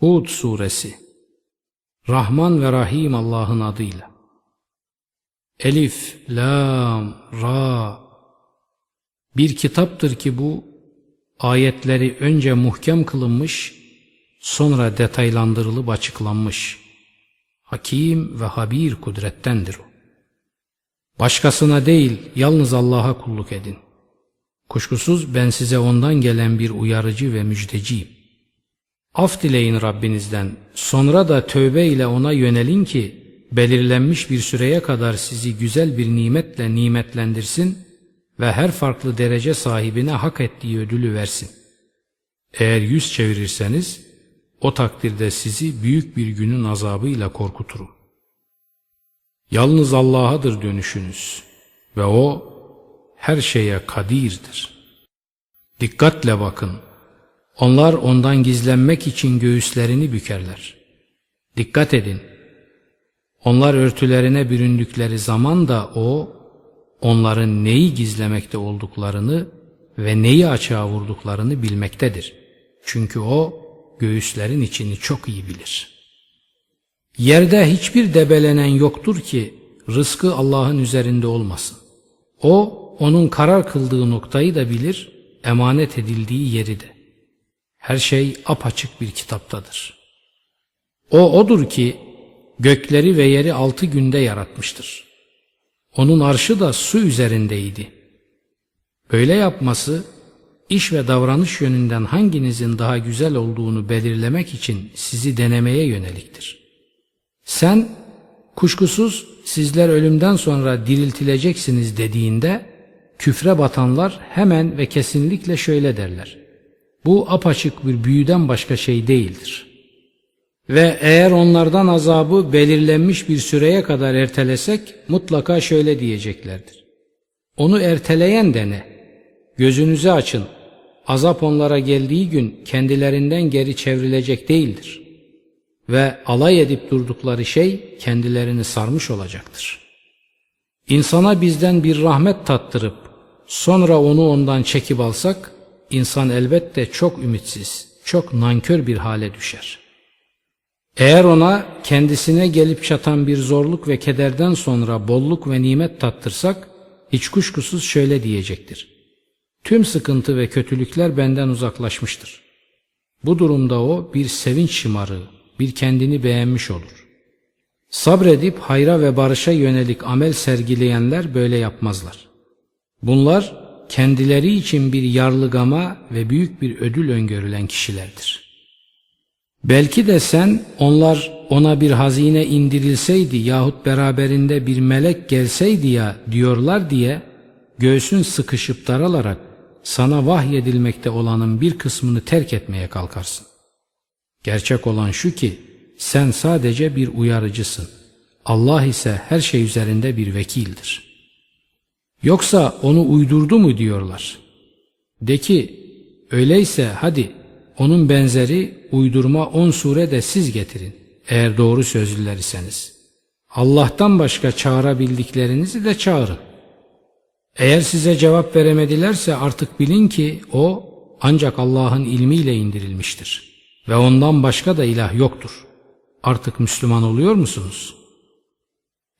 Hud Suresi Rahman ve Rahim Allah'ın adıyla Elif, Lam, Ra Bir kitaptır ki bu ayetleri önce muhkem kılınmış sonra detaylandırılıp açıklanmış. Hakim ve habir kudrettendir o. Başkasına değil yalnız Allah'a kulluk edin. Kuşkusuz ben size ondan gelen bir uyarıcı ve müjdeciyim. Af dileyin Rabbinizden. Sonra da tövbe ile ona yönelin ki belirlenmiş bir süreye kadar sizi güzel bir nimetle nimetlendirsin ve her farklı derece sahibine hak ettiği ödülü versin. Eğer yüz çevirirseniz o takdirde sizi büyük bir günün azabıyla korkuturum. Yalnız Allah'adır dönüşünüz ve O her şeye kadirdir. Dikkatle bakın. Onlar ondan gizlenmek için göğüslerini bükerler. Dikkat edin. Onlar örtülerine büründükleri zaman da o, onların neyi gizlemekte olduklarını ve neyi açığa vurduklarını bilmektedir. Çünkü o, göğüslerin içini çok iyi bilir. Yerde hiçbir debelenen yoktur ki, rızkı Allah'ın üzerinde olmasın. O, onun karar kıldığı noktayı da bilir, emanet edildiği yeri de. Her şey apaçık bir kitaptadır. O odur ki gökleri ve yeri altı günde yaratmıştır. Onun arşı da su üzerindeydi. Böyle yapması iş ve davranış yönünden hanginizin daha güzel olduğunu belirlemek için sizi denemeye yöneliktir. Sen kuşkusuz sizler ölümden sonra diriltileceksiniz dediğinde küfre batanlar hemen ve kesinlikle şöyle derler. Bu apaçık bir büyüden başka şey değildir. Ve eğer onlardan azabı belirlenmiş bir süreye kadar ertelesek mutlaka şöyle diyeceklerdir. Onu erteleyen de ne? Gözünüzü açın. Azap onlara geldiği gün kendilerinden geri çevrilecek değildir. Ve alay edip durdukları şey kendilerini sarmış olacaktır. İnsana bizden bir rahmet tattırıp sonra onu ondan çekip alsak insan elbette çok ümitsiz, çok nankör bir hale düşer. Eğer ona kendisine gelip çatan bir zorluk ve kederden sonra bolluk ve nimet tattırsak, hiç kuşkusuz şöyle diyecektir. Tüm sıkıntı ve kötülükler benden uzaklaşmıştır. Bu durumda o bir sevinç şımarığı, bir kendini beğenmiş olur. Sabredip hayra ve barışa yönelik amel sergileyenler böyle yapmazlar. Bunlar kendileri için bir yarlıgama ve büyük bir ödül öngörülen kişilerdir. Belki de sen onlar ona bir hazine indirilseydi yahut beraberinde bir melek gelseydi ya diyorlar diye göğsün sıkışıp daralarak sana vahyedilmekte olanın bir kısmını terk etmeye kalkarsın. Gerçek olan şu ki sen sadece bir uyarıcısın. Allah ise her şey üzerinde bir vekildir.'' Yoksa onu uydurdu mu diyorlar. De ki öyleyse hadi onun benzeri uydurma on sure de siz getirin eğer doğru sözlüler iseniz. Allah'tan başka çağırabildiklerinizi de çağırın. Eğer size cevap veremedilerse artık bilin ki o ancak Allah'ın ilmiyle indirilmiştir. Ve ondan başka da ilah yoktur. Artık Müslüman oluyor musunuz?''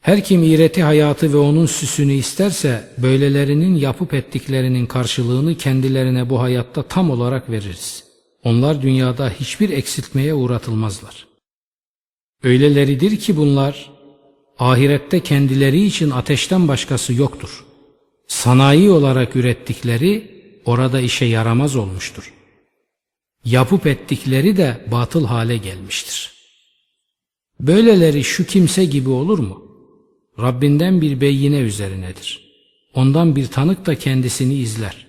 Her kim iğreti hayatı ve onun süsünü isterse böylelerinin yapıp ettiklerinin karşılığını kendilerine bu hayatta tam olarak veririz. Onlar dünyada hiçbir eksiltmeye uğratılmazlar. Öyleleridir ki bunlar ahirette kendileri için ateşten başkası yoktur. Sanayi olarak ürettikleri orada işe yaramaz olmuştur. Yapıp ettikleri de batıl hale gelmiştir. Böyleleri şu kimse gibi olur mu? Rabbinden bir beyine üzerinedir. Ondan bir tanık da kendisini izler.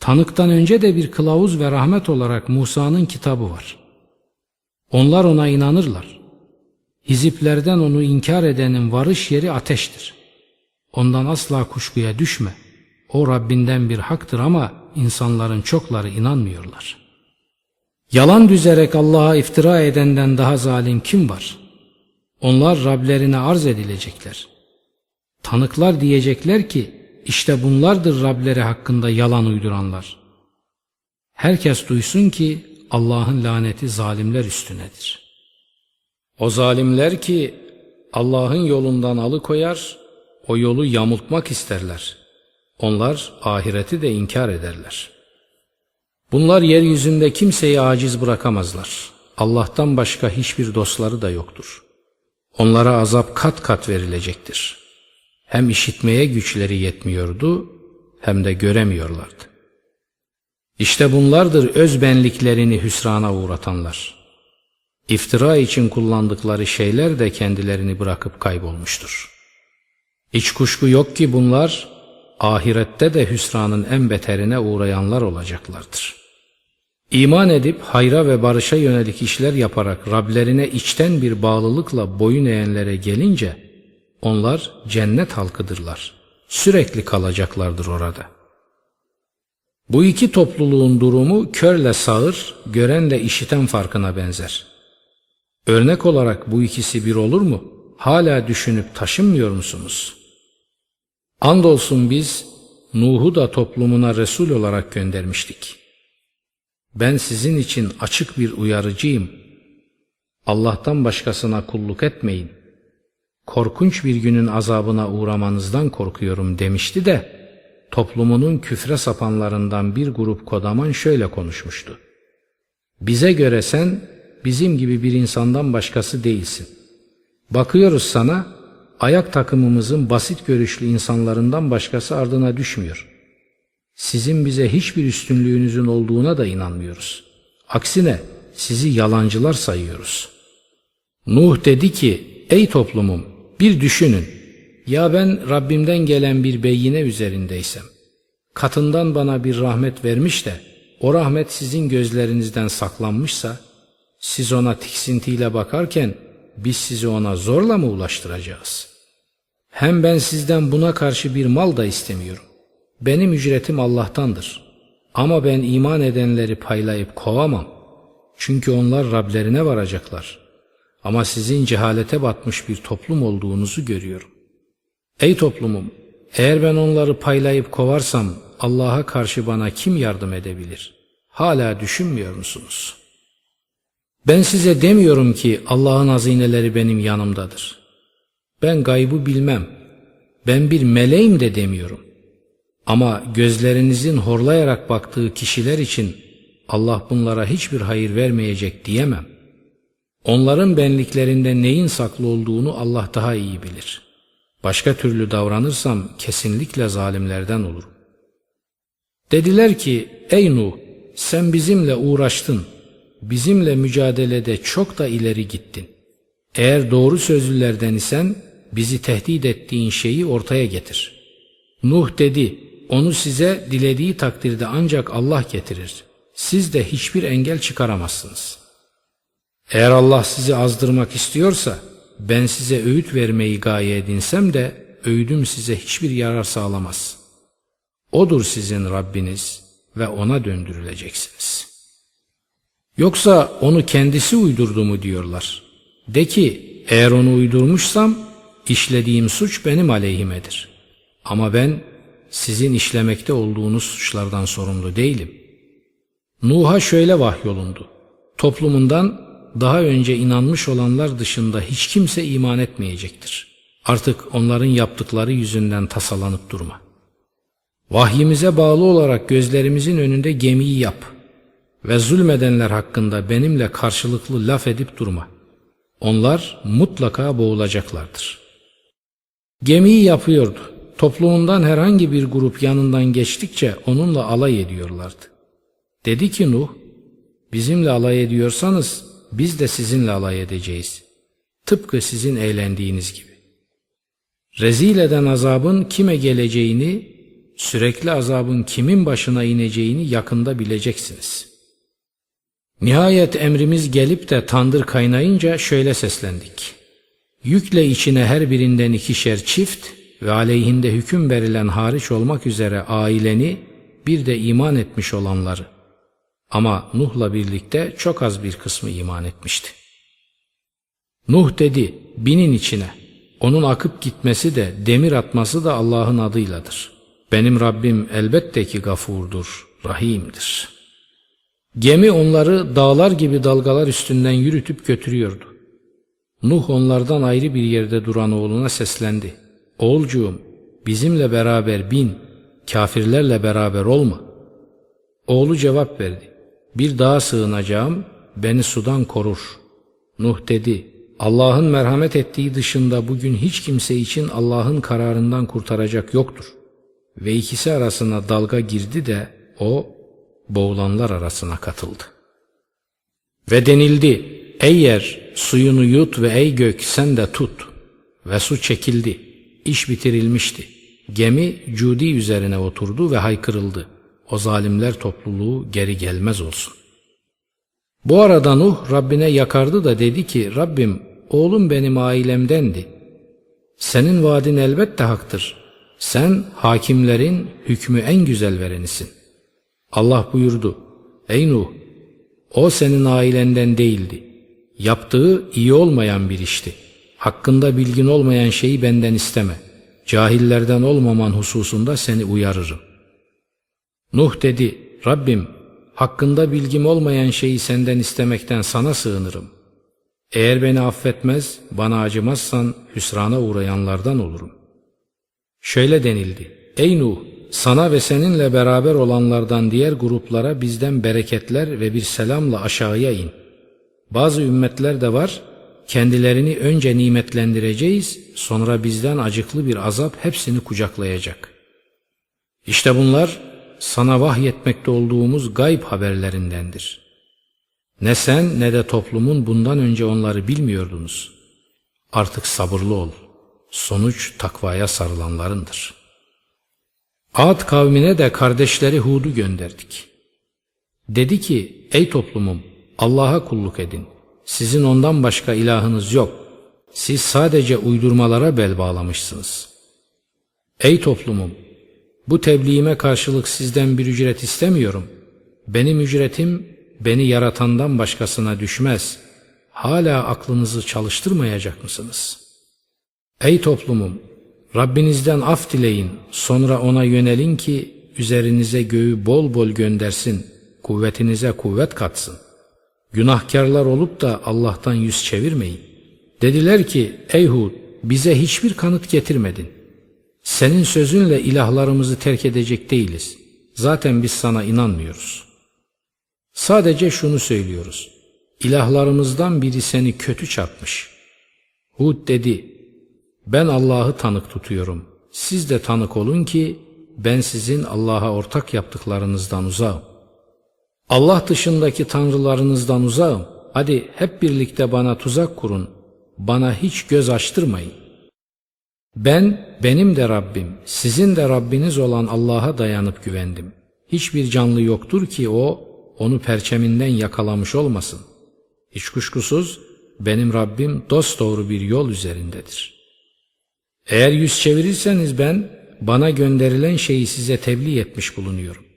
Tanıktan önce de bir kılavuz ve rahmet olarak Musa'nın kitabı var. Onlar ona inanırlar. Hiziplerden onu inkar edenin varış yeri ateştir. Ondan asla kuşkuya düşme. O Rabbinden bir haktır ama insanların çokları inanmıyorlar. Yalan düzerek Allah'a iftira edenden daha zalim kim var?'' Onlar Rablerine arz edilecekler. Tanıklar diyecekler ki işte bunlardır Rableri hakkında yalan uyduranlar. Herkes duysun ki Allah'ın laneti zalimler üstünedir. O zalimler ki Allah'ın yolundan alıkoyar, o yolu yamultmak isterler. Onlar ahireti de inkar ederler. Bunlar yeryüzünde kimseyi aciz bırakamazlar. Allah'tan başka hiçbir dostları da yoktur. Onlara azap kat kat verilecektir. Hem işitmeye güçleri yetmiyordu hem de göremiyorlardı. İşte bunlardır özbenliklerini hüsrana uğratanlar. İftira için kullandıkları şeyler de kendilerini bırakıp kaybolmuştur. Hiç kuşku yok ki bunlar ahirette de hüsranın en beterine uğrayanlar olacaklardır. İman edip hayra ve barışa yönelik işler yaparak Rablerine içten bir bağlılıkla boyun eğenlere gelince onlar cennet halkıdırlar. Sürekli kalacaklardır orada. Bu iki topluluğun durumu körle sağır, görenle işiten farkına benzer. Örnek olarak bu ikisi bir olur mu? Hala düşünüp taşınmıyor musunuz? Andolsun biz Nuh'u da toplumuna Resul olarak göndermiştik. Ben sizin için açık bir uyarıcıyım. Allah'tan başkasına kulluk etmeyin. Korkunç bir günün azabına uğramanızdan korkuyorum demişti de toplumunun küfre sapanlarından bir grup kodaman şöyle konuşmuştu. Bize göre sen bizim gibi bir insandan başkası değilsin. Bakıyoruz sana ayak takımımızın basit görüşlü insanlarından başkası ardına düşmüyor. Sizin bize hiçbir üstünlüğünüzün olduğuna da inanmıyoruz. Aksine sizi yalancılar sayıyoruz. Nuh dedi ki, ey toplumum bir düşünün. Ya ben Rabbimden gelen bir beyine üzerindeysem, katından bana bir rahmet vermiş de, o rahmet sizin gözlerinizden saklanmışsa, siz ona tiksintiyle bakarken, biz sizi ona zorla mı ulaştıracağız? Hem ben sizden buna karşı bir mal da istemiyorum. Benim ücretim Allah'tandır. Ama ben iman edenleri paylayıp kovamam. Çünkü onlar Rablerine varacaklar. Ama sizin cehalete batmış bir toplum olduğunuzu görüyorum. Ey toplumum! Eğer ben onları paylayıp kovarsam Allah'a karşı bana kim yardım edebilir? Hala düşünmüyor musunuz? Ben size demiyorum ki Allah'ın hazineleri benim yanımdadır. Ben gaybı bilmem. Ben bir meleğim de demiyorum. Ama gözlerinizin horlayarak baktığı kişiler için Allah bunlara hiçbir hayır vermeyecek diyemem. Onların benliklerinde neyin saklı olduğunu Allah daha iyi bilir. Başka türlü davranırsam kesinlikle zalimlerden olurum. Dediler ki ey Nuh sen bizimle uğraştın, bizimle mücadelede çok da ileri gittin. Eğer doğru sözlülerden isen bizi tehdit ettiğin şeyi ortaya getir. Nuh dedi onu size dilediği takdirde ancak Allah getirir. Siz de hiçbir engel çıkaramazsınız. Eğer Allah sizi azdırmak istiyorsa ben size öğüt vermeyi gaye edinsem de öğüdüm size hiçbir yarar sağlamaz. Odur sizin Rabbiniz ve ona döndürüleceksiniz. Yoksa onu kendisi uydurdu mu diyorlar. De ki eğer onu uydurmuşsam işlediğim suç benim aleyhimedir. Ama ben sizin işlemekte olduğunuz suçlardan sorumlu değilim. Nuh'a şöyle vahyolundu. Toplumundan daha önce inanmış olanlar dışında hiç kimse iman etmeyecektir. Artık onların yaptıkları yüzünden tasalanıp durma. Vahyimize bağlı olarak gözlerimizin önünde gemiyi yap ve zulmedenler hakkında benimle karşılıklı laf edip durma. Onlar mutlaka boğulacaklardır. Gemiyi yapıyordu. Toplumundan herhangi bir grup yanından geçtikçe onunla alay ediyorlardı. Dedi ki Nuh, bizimle alay ediyorsanız biz de sizinle alay edeceğiz. Tıpkı sizin eğlendiğiniz gibi. Rezil eden azabın kime geleceğini, sürekli azabın kimin başına ineceğini yakında bileceksiniz. Nihayet emrimiz gelip de tandır kaynayınca şöyle seslendik. Yükle içine her birinden ikişer çift ve aleyhinde hüküm verilen hariç olmak üzere aileni bir de iman etmiş olanları ama Nuh'la birlikte çok az bir kısmı iman etmişti. Nuh dedi, binin içine. Onun akıp gitmesi de, demir atması da Allah'ın adıyladır. Benim Rabbim elbette ki gafurdur, rahimdir. Gemi onları dağlar gibi dalgalar üstünden yürütüp götürüyordu. Nuh onlardan ayrı bir yerde duran oğluna seslendi. Oğulcuğum bizimle beraber bin, kafirlerle beraber olma. Oğlu cevap verdi. Bir dağa sığınacağım, beni sudan korur. Nuh dedi, Allah'ın merhamet ettiği dışında bugün hiç kimse için Allah'ın kararından kurtaracak yoktur. Ve ikisi arasına dalga girdi de o boğulanlar arasına katıldı. Ve denildi, ey yer suyunu yut ve ey gök sen de tut. Ve su çekildi, iş bitirilmişti. Gemi Cudi üzerine oturdu ve haykırıldı. O zalimler topluluğu geri gelmez olsun. Bu arada Nuh Rabbine yakardı da dedi ki Rabbim oğlum benim ailemdendi. Senin vaadin elbette haktır. Sen hakimlerin hükmü en güzel verenisin. Allah buyurdu. Ey Nuh o senin ailenden değildi. Yaptığı iyi olmayan bir işti. Hakkında bilgin olmayan şeyi benden isteme. Cahillerden olmaman hususunda seni uyarırım. Nuh dedi, Rabbim hakkında bilgim olmayan şeyi senden istemekten sana sığınırım. Eğer beni affetmez, bana acımazsan hüsrana uğrayanlardan olurum. Şöyle denildi, Ey Nuh, sana ve seninle beraber olanlardan diğer gruplara bizden bereketler ve bir selamla aşağıya in. Bazı ümmetler de var, kendilerini önce nimetlendireceğiz, sonra bizden acıklı bir azap hepsini kucaklayacak. İşte bunlar sana vahyetmekte olduğumuz gayb haberlerindendir. Ne sen ne de toplumun bundan önce onları bilmiyordunuz. Artık sabırlı ol. Sonuç takvaya sarılanlarındır. Ad kavmine de kardeşleri Hud'u gönderdik. Dedi ki, ey toplumum, Allah'a kulluk edin. Sizin ondan başka ilahınız yok. Siz sadece uydurmalara bel bağlamışsınız. Ey toplumum, bu tebliğime karşılık sizden bir ücret istemiyorum. Benim ücretim beni yaratandan başkasına düşmez. Hala aklınızı çalıştırmayacak mısınız? Ey toplumum! Rabbinizden af dileyin, sonra ona yönelin ki üzerinize göğü bol bol göndersin, kuvvetinize kuvvet katsın. Günahkarlar olup da Allah'tan yüz çevirmeyin. Dediler ki, ey Hud, bize hiçbir kanıt getirmedin. Senin sözünle ilahlarımızı terk edecek değiliz. Zaten biz sana inanmıyoruz. Sadece şunu söylüyoruz. İlahlarımızdan biri seni kötü çarpmış. Hud dedi, ben Allah'ı tanık tutuyorum. Siz de tanık olun ki ben sizin Allah'a ortak yaptıklarınızdan uzağım. Allah dışındaki tanrılarınızdan uzağım. Hadi hep birlikte bana tuzak kurun. Bana hiç göz açtırmayın. Ben, benim de Rabbim, sizin de Rabbiniz olan Allah'a dayanıp güvendim. Hiçbir canlı yoktur ki o, onu perçeminden yakalamış olmasın. Hiç kuşkusuz benim Rabbim dosdoğru bir yol üzerindedir. Eğer yüz çevirirseniz ben, bana gönderilen şeyi size tebliğ etmiş bulunuyorum.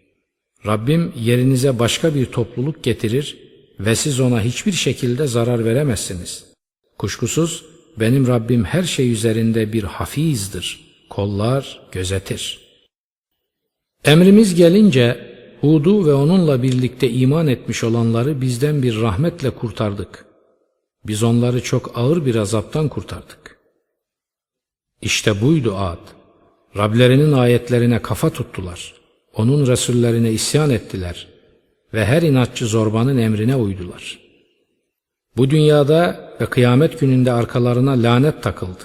Rabbim yerinize başka bir topluluk getirir ve siz ona hiçbir şekilde zarar veremezsiniz. Kuşkusuz benim Rabbim her şey üzerinde bir hafizdir, kollar gözetir. Emrimiz gelince Hud'u ve onunla birlikte iman etmiş olanları bizden bir rahmetle kurtardık. Biz onları çok ağır bir azaptan kurtardık. İşte buydu Ad. Rablerinin ayetlerine kafa tuttular. Onun Resullerine isyan ettiler ve her inatçı zorbanın emrine uydular. Bu dünyada ve kıyamet gününde arkalarına lanet takıldı.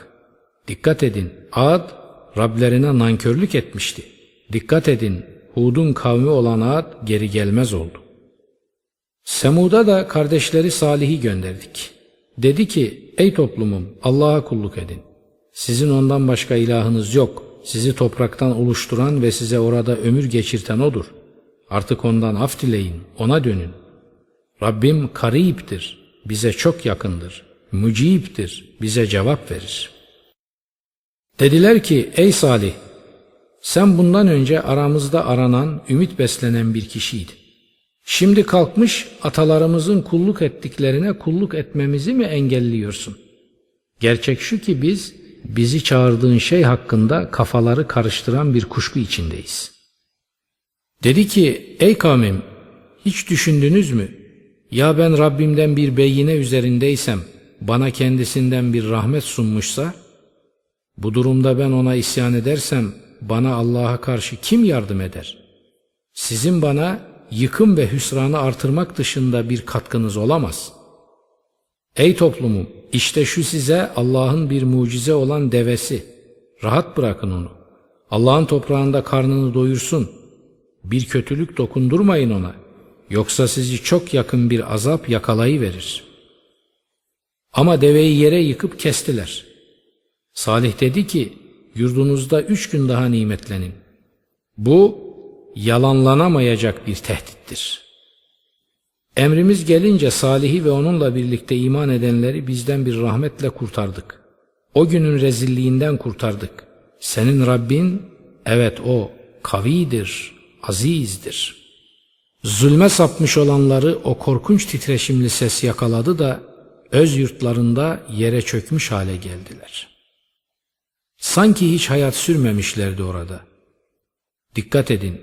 Dikkat edin, Ad Rablerine nankörlük etmişti. Dikkat edin, Hud'un kavmi olan Ad geri gelmez oldu. Semud'a da kardeşleri Salih'i gönderdik. Dedi ki, ey toplumum Allah'a kulluk edin. Sizin ondan başka ilahınız yok. Sizi topraktan oluşturan ve size orada ömür geçirten O'dur. Artık ondan af dileyin, O'na dönün. Rabbim kariptir, bize çok yakındır. Mücibtir, bize cevap verir. Dediler ki, ey Salih, sen bundan önce aramızda aranan, ümit beslenen bir kişiydin. Şimdi kalkmış atalarımızın kulluk ettiklerine kulluk etmemizi mi engelliyorsun? Gerçek şu ki biz bizi çağırdığın şey hakkında kafaları karıştıran bir kuşku içindeyiz. Dedi ki ey kavmim Hiç düşündünüz mü? Ya ben Rabbimden bir beyine üzerindeysem, bana kendisinden bir rahmet sunmuşsa, bu durumda ben ona isyan edersem, bana Allah'a karşı kim yardım eder? Sizin bana yıkım ve hüsranı artırmak dışında bir katkınız olamaz. Ey toplumum, işte şu size Allah'ın bir mucize olan devesi. Rahat bırakın onu. Allah'ın toprağında karnını doyursun. Bir kötülük dokundurmayın ona. Yoksa sizi çok yakın bir azap yakalayıverir. Ama deveyi yere yıkıp kestiler. Salih dedi ki, yurdunuzda üç gün daha nimetlenin. Bu, yalanlanamayacak bir tehdittir. Emrimiz gelince Salih'i ve onunla birlikte iman edenleri bizden bir rahmetle kurtardık. O günün rezilliğinden kurtardık. Senin Rabbin, evet o, kavidir, azizdir.'' Zulme sapmış olanları o korkunç titreşimli ses yakaladı da öz yurtlarında yere çökmüş hale geldiler. Sanki hiç hayat sürmemişlerdi orada. Dikkat edin,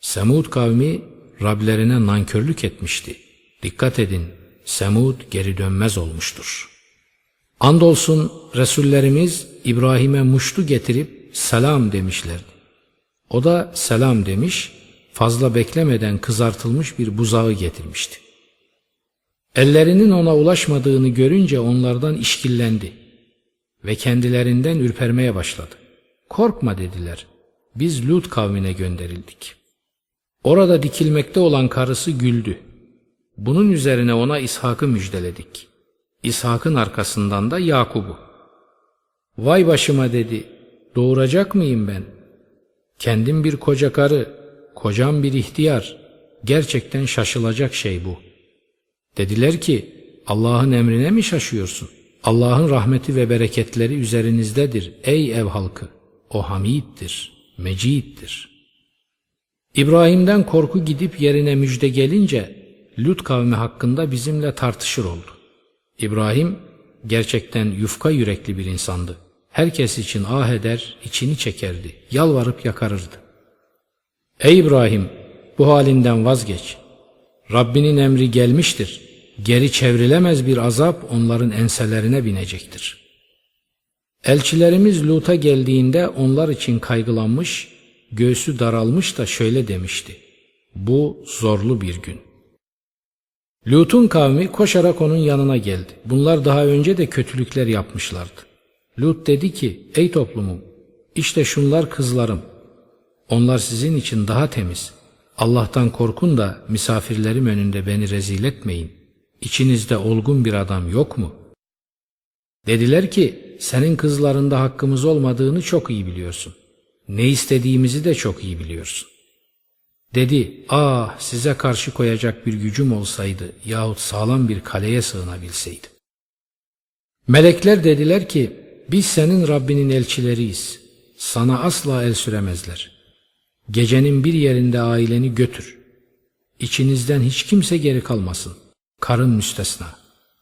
Semud kavmi Rablerine nankörlük etmişti. Dikkat edin, Semud geri dönmez olmuştur. Andolsun Resullerimiz İbrahim'e muştu getirip selam demişlerdi. O da selam demiş, fazla beklemeden kızartılmış bir buzağı getirmişti. Ellerinin ona ulaşmadığını görünce onlardan işkillendi ve kendilerinden ürpermeye başladı. Korkma dediler, biz Lut kavmine gönderildik. Orada dikilmekte olan karısı güldü. Bunun üzerine ona İshak'ı müjdeledik. İshak'ın arkasından da Yakub'u. Vay başıma dedi, doğuracak mıyım ben? Kendim bir koca karı, kocam bir ihtiyar, gerçekten şaşılacak şey bu. Dediler ki, Allah'ın emrine mi şaşıyorsun? Allah'ın rahmeti ve bereketleri üzerinizdedir ey ev halkı. O hamiddir, meciddir. İbrahim'den korku gidip yerine müjde gelince, Lut kavmi hakkında bizimle tartışır oldu. İbrahim, gerçekten yufka yürekli bir insandı. Herkes için ah eder, içini çekerdi, yalvarıp yakarırdı. Ey İbrahim bu halinden vazgeç. Rabbinin emri gelmiştir. Geri çevrilemez bir azap onların enselerine binecektir. Elçilerimiz Lut'a geldiğinde onlar için kaygılanmış, göğsü daralmış da şöyle demişti. Bu zorlu bir gün. Lut'un kavmi koşarak onun yanına geldi. Bunlar daha önce de kötülükler yapmışlardı. Lut dedi ki, ey toplumum, işte şunlar kızlarım, onlar sizin için daha temiz. Allah'tan korkun da misafirlerim önünde beni rezil etmeyin. İçinizde olgun bir adam yok mu? Dediler ki senin kızlarında hakkımız olmadığını çok iyi biliyorsun. Ne istediğimizi de çok iyi biliyorsun. Dedi, ah size karşı koyacak bir gücüm olsaydı yahut sağlam bir kaleye sığınabilseydim. Melekler dediler ki, biz senin Rabbinin elçileriyiz. Sana asla el süremezler. Gecenin bir yerinde aileni götür. İçinizden hiç kimse geri kalmasın. Karın müstesna.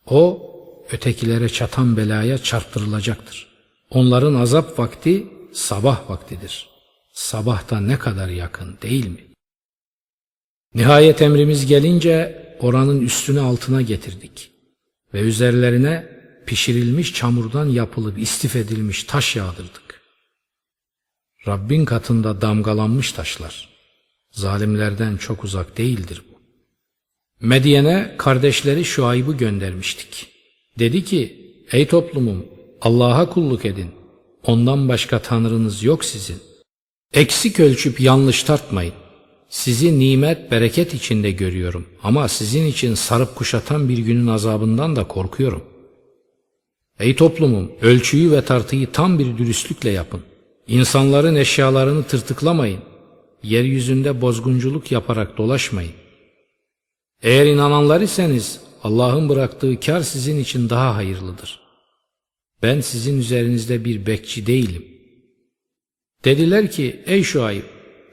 O ötekilere çatan belaya çarptırılacaktır. Onların azap vakti sabah vaktidir. Sabahta ne kadar yakın değil mi? Nihayet emrimiz gelince oranın üstünü altına getirdik ve üzerlerine pişirilmiş çamurdan yapılıp istif edilmiş taş yağdırdık. Rabbin katında damgalanmış taşlar. Zalimlerden çok uzak değildir bu. Medyen'e kardeşleri Şuayb'ı göndermiştik. Dedi ki, ey toplumum Allah'a kulluk edin. Ondan başka tanrınız yok sizin. Eksik ölçüp yanlış tartmayın. Sizi nimet, bereket içinde görüyorum ama sizin için sarıp kuşatan bir günün azabından da korkuyorum. Ey toplumum, ölçüyü ve tartıyı tam bir dürüstlükle yapın. İnsanların eşyalarını tırtıklamayın. Yeryüzünde bozgunculuk yaparak dolaşmayın. Eğer inananlar iseniz Allah'ın bıraktığı kar sizin için daha hayırlıdır. Ben sizin üzerinizde bir bekçi değilim. Dediler ki ey Şuayb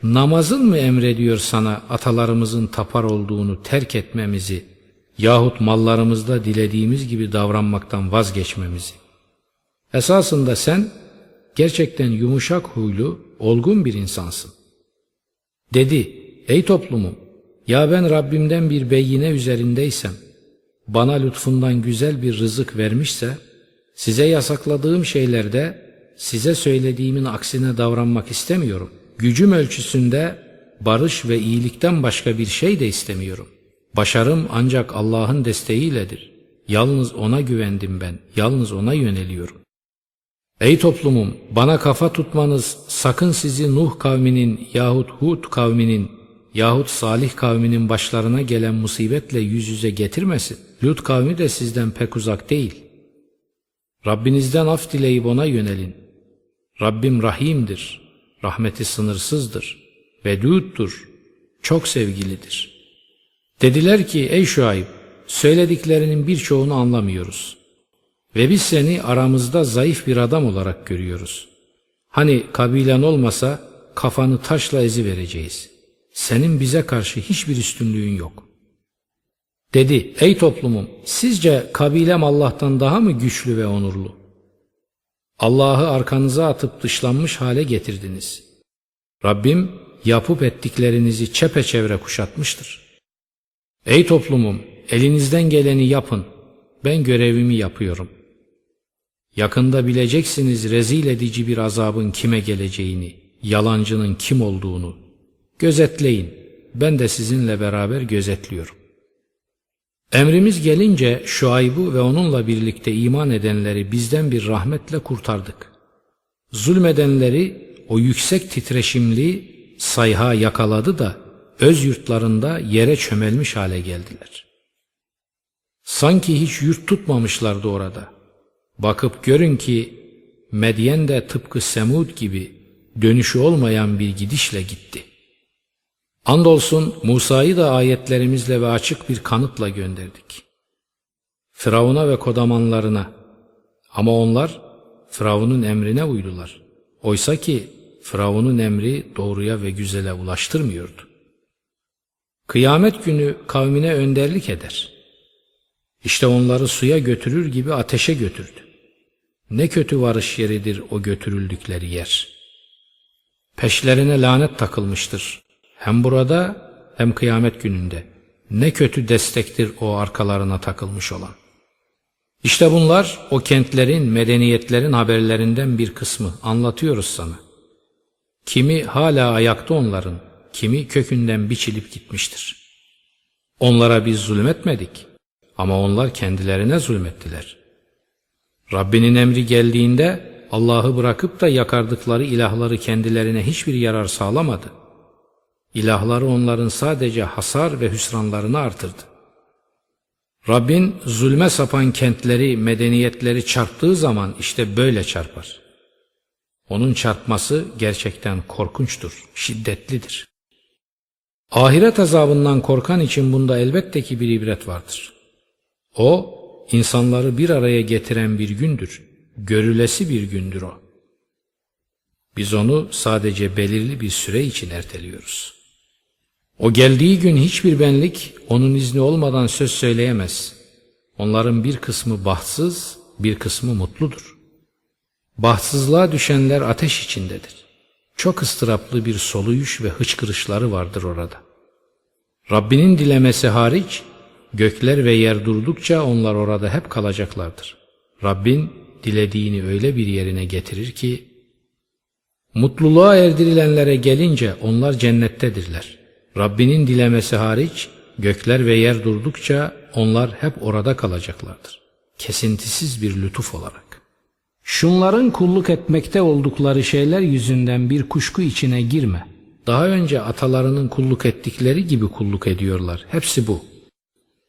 namazın mı emrediyor sana atalarımızın tapar olduğunu terk etmemizi yahut mallarımızda dilediğimiz gibi davranmaktan vazgeçmemizi? Esasında sen gerçekten yumuşak huylu, olgun bir insansın. Dedi, ey toplumum, Ya ben Rabbimden bir beyine üzerindeysem, bana lütfundan güzel bir rızık vermişse, size yasakladığım şeylerde size söylediğimin aksine davranmak istemiyorum. Gücüm ölçüsünde barış ve iyilikten başka bir şey de istemiyorum. Başarım ancak Allah'ın desteğiyledir. Yalnız ona güvendim ben, yalnız ona yöneliyorum. Ey toplumum, bana kafa tutmanız sakın sizi Nuh kavminin yahut Hud kavminin yahut Salih kavminin başlarına gelen musibetle yüz yüze getirmesin. Lut kavmi de sizden pek uzak değil. Rabbinizden af dileyip ona yönelin. Rabbim rahimdir, rahmeti sınırsızdır, veduddur, çok sevgilidir. Dediler ki ey Şuayb, söylediklerinin birçoğunu anlamıyoruz. Ve biz seni aramızda zayıf bir adam olarak görüyoruz. Hani kabilen olmasa kafanı taşla ezi vereceğiz. Senin bize karşı hiçbir üstünlüğün yok. Dedi, ey toplumum, sizce kabilem Allah'tan daha mı güçlü ve onurlu? Allah'ı arkanıza atıp dışlanmış hale getirdiniz. Rabbim yapıp ettiklerinizi çepeçevre kuşatmıştır. Ey toplumum, elinizden geleni yapın. Ben görevimi yapıyorum. Yakında bileceksiniz rezil edici bir azabın kime geleceğini, yalancının kim olduğunu. Gözetleyin. Ben de sizinle beraber gözetliyorum. Emrimiz gelince Şuayb'u ve onunla birlikte iman edenleri bizden bir rahmetle kurtardık. Zulmedenleri o yüksek titreşimli sayha yakaladı da öz yurtlarında yere çömelmiş hale geldiler. Sanki hiç yurt tutmamışlardı orada. Bakıp görün ki Medyen de tıpkı Semud gibi dönüşü olmayan bir gidişle gitti. Andolsun Musa'yı da ayetlerimizle ve açık bir kanıtla gönderdik. Firavun'a ve kodamanlarına. Ama onlar Firavun'un emrine uydular. Oysa ki Firavun'un emri doğruya ve güzele ulaştırmıyordu. Kıyamet günü kavmine önderlik eder. İşte onları suya götürür gibi ateşe götürdü. Ne kötü varış yeridir o götürüldükleri yer. Peşlerine lanet takılmıştır. Hem burada hem kıyamet gününde. Ne kötü destektir o arkalarına takılmış olan. İşte bunlar o kentlerin, medeniyetlerin haberlerinden bir kısmı. Anlatıyoruz sana. Kimi hala ayakta onların, kimi kökünden biçilip gitmiştir. Onlara biz zulmetmedik ama onlar kendilerine zulmettiler. Rabbinin emri geldiğinde Allah'ı bırakıp da yakardıkları ilahları kendilerine hiçbir yarar sağlamadı. İlahları onların sadece hasar ve hüsranlarını artırdı. Rabbin zulme sapan kentleri, medeniyetleri çarptığı zaman işte böyle çarpar. Onun çarpması gerçekten korkunçtur, şiddetlidir. Ahiret azabından korkan için bunda elbette ki bir ibret vardır. O, insanları bir araya getiren bir gündür, görülesi bir gündür o. Biz onu sadece belirli bir süre için erteliyoruz. O geldiği gün hiçbir benlik onun izni olmadan söz söyleyemez. Onların bir kısmı bahtsız, bir kısmı mutludur. Bahtsızlığa düşenler ateş içindedir. Çok ıstıraplı bir soluyuş ve hıçkırışları vardır orada. Rabbinin dilemesi hariç gökler ve yer durdukça onlar orada hep kalacaklardır. Rabbin dilediğini öyle bir yerine getirir ki mutluluğa erdirilenlere gelince onlar cennettedirler. Rabbinin dilemesi hariç gökler ve yer durdukça onlar hep orada kalacaklardır. Kesintisiz bir lütuf olarak. Şunların kulluk etmekte oldukları şeyler yüzünden bir kuşku içine girme. Daha önce atalarının kulluk ettikleri gibi kulluk ediyorlar. Hepsi bu.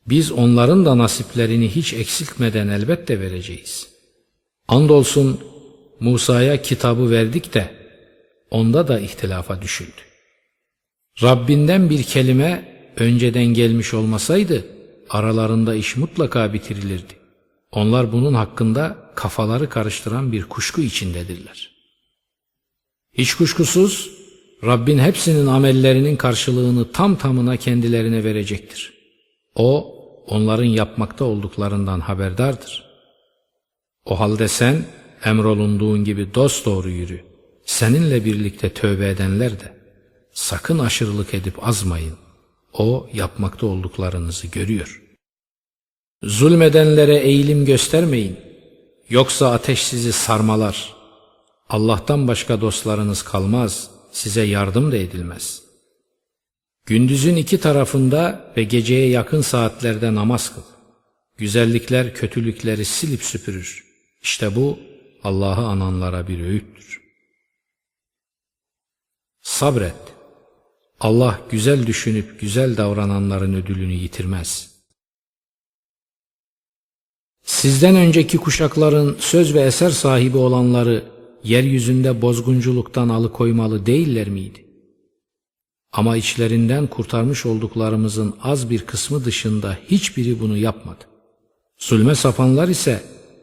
Biz onların da nasiplerini hiç eksiltmeden elbette vereceğiz. Andolsun Musa'ya kitabı verdik de onda da ihtilafa düşüldü. Rabbinden bir kelime önceden gelmiş olmasaydı aralarında iş mutlaka bitirilirdi. Onlar bunun hakkında kafaları karıştıran bir kuşku içindedirler. Hiç kuşkusuz Rabbin hepsinin amellerinin karşılığını tam tamına kendilerine verecektir. O onların yapmakta olduklarından haberdardır. O halde sen emrolunduğun gibi dost doğru yürü. Seninle birlikte tövbe edenler de sakın aşırılık edip azmayın. O yapmakta olduklarınızı görüyor. Zulmedenlere eğilim göstermeyin. Yoksa ateş sizi sarmalar. Allah'tan başka dostlarınız kalmaz. Size yardım da edilmez. Gündüzün iki tarafında ve geceye yakın saatlerde namaz kıl. Güzellikler kötülükleri silip süpürür. İşte bu Allah'ı ananlara bir öğüttür. Sabret. Allah güzel düşünüp güzel davrananların ödülünü yitirmez. Sizden önceki kuşakların söz ve eser sahibi olanları yeryüzünde bozgunculuktan alıkoymalı değiller miydi? Ama içlerinden kurtarmış olduklarımızın az bir kısmı dışında hiçbiri bunu yapmadı. Zulme sapanlar ise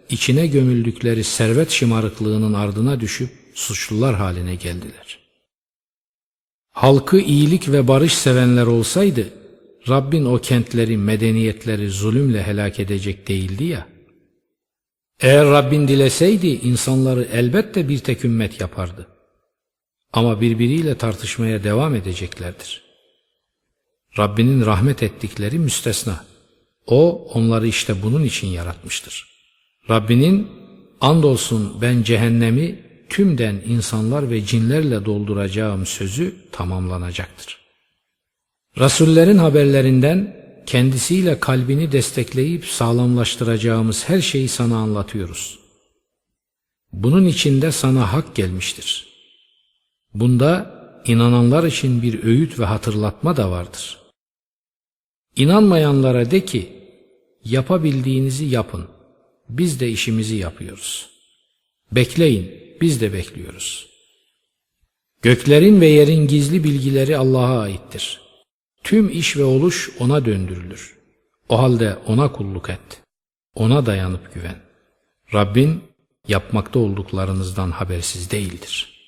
içine gömüldükleri servet şımarıklığının ardına düşüp suçlular haline geldiler. Halkı iyilik ve barış sevenler olsaydı, Rabbin o kentleri, medeniyetleri zulümle helak edecek değildi ya. Eğer Rabbin dileseydi insanları elbette bir tek ümmet yapardı. Ama birbiriyle tartışmaya devam edeceklerdir. Rabbinin rahmet ettikleri müstesna. O onları işte bunun için yaratmıştır. Rabbinin andolsun ben cehennemi tümden insanlar ve cinlerle dolduracağım sözü tamamlanacaktır. Rasullerin haberlerinden kendisiyle kalbini destekleyip sağlamlaştıracağımız her şeyi sana anlatıyoruz. Bunun içinde sana hak gelmiştir. Bunda inananlar için bir öğüt ve hatırlatma da vardır. İnanmayanlara de ki, yapabildiğinizi yapın, biz de işimizi yapıyoruz. Bekleyin, biz de bekliyoruz. Göklerin ve yerin gizli bilgileri Allah'a aittir. Tüm iş ve oluş O'na döndürülür. O halde O'na kulluk et. O'na dayanıp güven. Rabbin yapmakta olduklarınızdan habersiz değildir.''